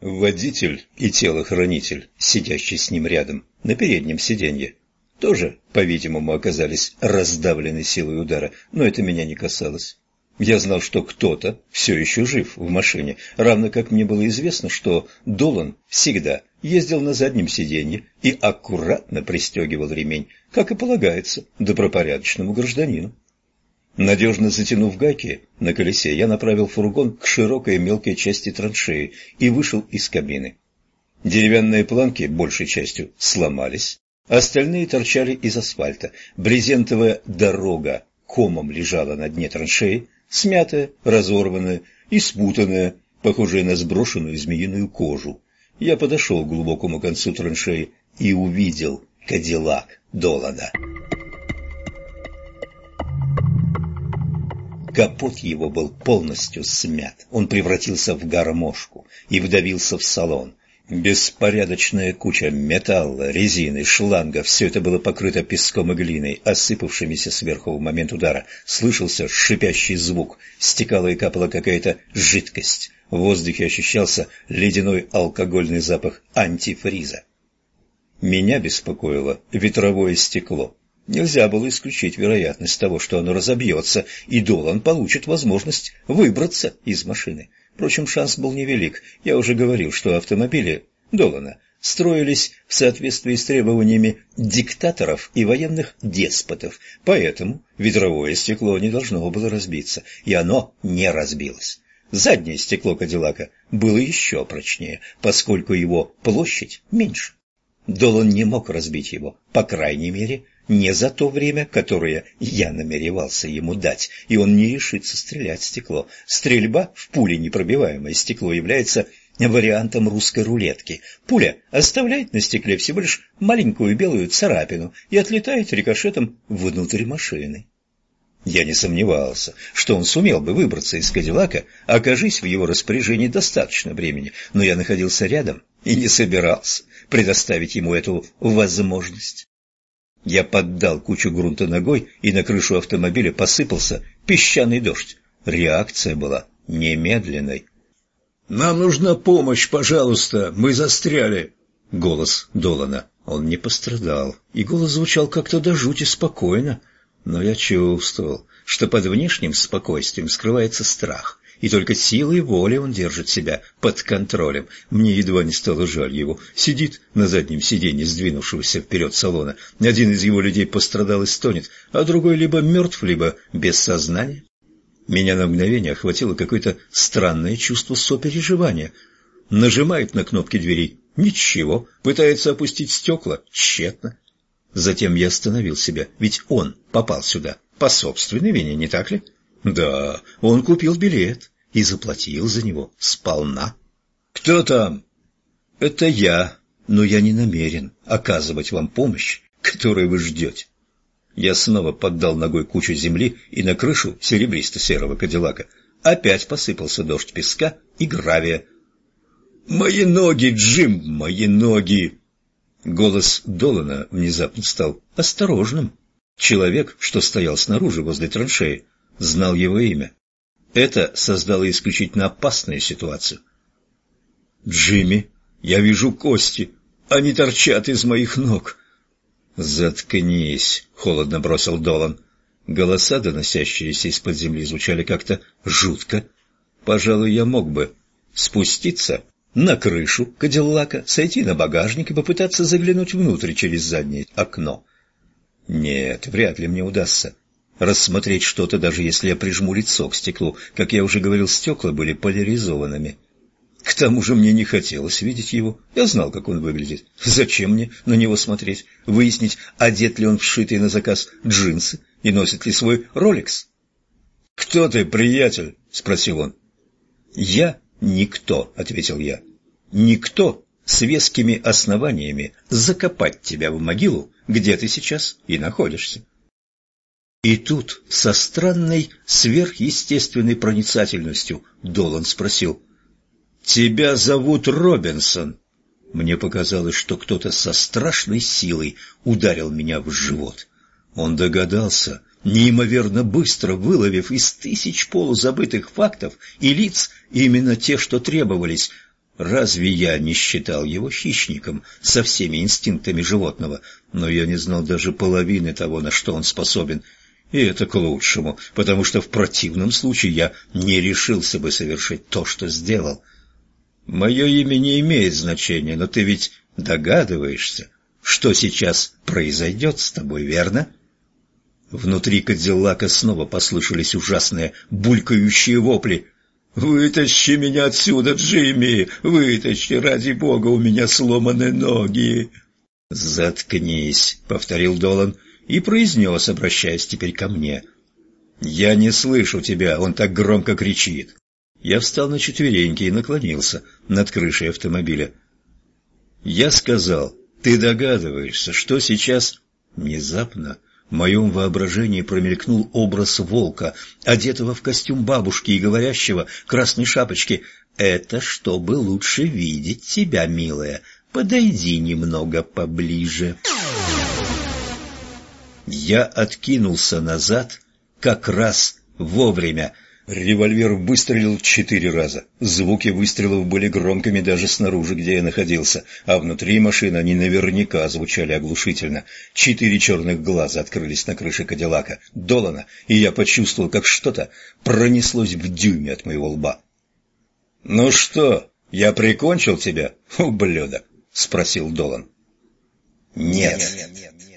Водитель и телохранитель, сидящий с ним рядом, на переднем сиденье, тоже, по-видимому, оказались раздавлены силой удара, но это меня не касалось. Я знал, что кто-то все еще жив в машине, равно как мне было известно, что Долан всегда ездил на заднем сиденье и аккуратно пристегивал ремень, как и полагается добропорядочному гражданину. Надежно затянув гайки на колесе, я направил фургон к широкой мелкой части траншеи и вышел из кабины. Деревянные планки большей частью сломались, остальные торчали из асфальта. Брезентовая дорога комом лежала на дне траншеи, смятая, разорванная и спутанная, похожая на сброшенную змеиную кожу. Я подошел к глубокому концу траншеи и увидел Кадиллак Долана. Капот его был полностью смят. Он превратился в гармошку и вдавился в салон. Беспорядочная куча металла, резины, шланга – все это было покрыто песком и глиной, осыпавшимися сверху в момент удара. Слышался шипящий звук, стекала и капала какая-то жидкость. В воздухе ощущался ледяной алкогольный запах антифриза. Меня беспокоило ветровое стекло. Нельзя было исключить вероятность того, что оно разобьется, и Долан получит возможность выбраться из машины. Впрочем, шанс был невелик. Я уже говорил, что автомобили Долана строились в соответствии с требованиями диктаторов и военных деспотов, поэтому ветровое стекло не должно было разбиться, и оно не разбилось. Заднее стекло Кадиллака было еще прочнее, поскольку его площадь меньше. Долан не мог разбить его, по крайней мере, не за то время, которое я намеревался ему дать, и он не решится стрелять в стекло. Стрельба в пуле непробиваемое стекло является вариантом русской рулетки. Пуля оставляет на стекле всего лишь маленькую белую царапину и отлетает рикошетом внутрь машины. Я не сомневался, что он сумел бы выбраться из Кадиллака, окажись в его распоряжении достаточно времени, но я находился рядом и не собирался предоставить ему эту возможность. Я поддал кучу грунта ногой, и на крышу автомобиля посыпался песчаный дождь. Реакция была немедленной. «Нам нужна помощь, пожалуйста, мы застряли!» Голос Долана. Он не пострадал, и голос звучал как-то до жути спокойно, но я чувствовал, что под внешним спокойствием скрывается страх и только силой воли он держит себя под контролем. Мне едва не стало жаль его. Сидит на заднем сиденье сдвинувшегося вперед салона. Один из его людей пострадал и стонет, а другой либо мертв, либо без сознания. Меня на мгновение охватило какое-то странное чувство сопереживания. Нажимает на кнопки дверей. Ничего. Пытается опустить стекла. Тщетно. Затем я остановил себя, ведь он попал сюда по собственной вине, не так ли? Да, он купил билет и заплатил за него сполна. «Кто там?» «Это я, но я не намерен оказывать вам помощь, которой вы ждете». Я снова поддал ногой кучу земли, и на крышу серебристо-серого кадиллака опять посыпался дождь песка и гравия. «Мои ноги, Джим, мои ноги!» Голос Долана внезапно стал осторожным. Человек, что стоял снаружи возле траншеи, знал его имя. Это создало исключительно опасную ситуацию. «Джимми, я вижу кости. Они торчат из моих ног». «Заткнись», — холодно бросил Долан. Голоса, доносящиеся из-под земли, звучали как-то жутко. «Пожалуй, я мог бы спуститься на крышу Кадиллака, сойти на багажник и попытаться заглянуть внутрь через заднее окно. Нет, вряд ли мне удастся рассмотреть что-то, даже если я прижму лицо к стеклу. Как я уже говорил, стекла были поляризованными. К тому же мне не хотелось видеть его. Я знал, как он выглядит. Зачем мне на него смотреть? Выяснить, одет ли он вшитый на заказ джинсы и носит ли свой роликс? «Кто ты, приятель?» — спросил он. «Я никто», — ответил я. «Никто с вескими основаниями закопать тебя в могилу, где ты сейчас и находишься. И тут, со странной сверхъестественной проницательностью, Долан спросил, «Тебя зовут Робинсон?» Мне показалось, что кто-то со страшной силой ударил меня в живот. Он догадался, неимоверно быстро выловив из тысяч полузабытых фактов и лиц именно те, что требовались. Разве я не считал его хищником со всеми инстинктами животного? Но я не знал даже половины того, на что он способен. И это к лучшему, потому что в противном случае я не решился бы совершить то, что сделал. Мое имя не имеет значения, но ты ведь догадываешься, что сейчас произойдет с тобой, верно? Внутри Кадиллака снова послышались ужасные булькающие вопли. «Вытащи меня отсюда, Джимми! Вытащи, ради бога, у меня сломаны ноги!» «Заткнись», — повторил Долан и произнес, обращаясь теперь ко мне. «Я не слышу тебя, он так громко кричит». Я встал на четвереньки и наклонился над крышей автомобиля. Я сказал, ты догадываешься, что сейчас... Внезапно в моем воображении промелькнул образ волка, одетого в костюм бабушки и говорящего красной шапочке «Это чтобы лучше видеть тебя, милая. Подойди немного поближе». Я откинулся назад как раз вовремя, Револьвер выстрелил четыре раза. Звуки выстрелов были громкими даже снаружи, где я находился, а внутри машины они наверняка звучали оглушительно. Четыре черных глаза открылись на крыше Кадиллака, Долана, и я почувствовал, как что-то пронеслось в дюйме от моего лба. «Ну что, я прикончил тебя, ублюдок?» — спросил Долан. «Нет». нет, нет, нет.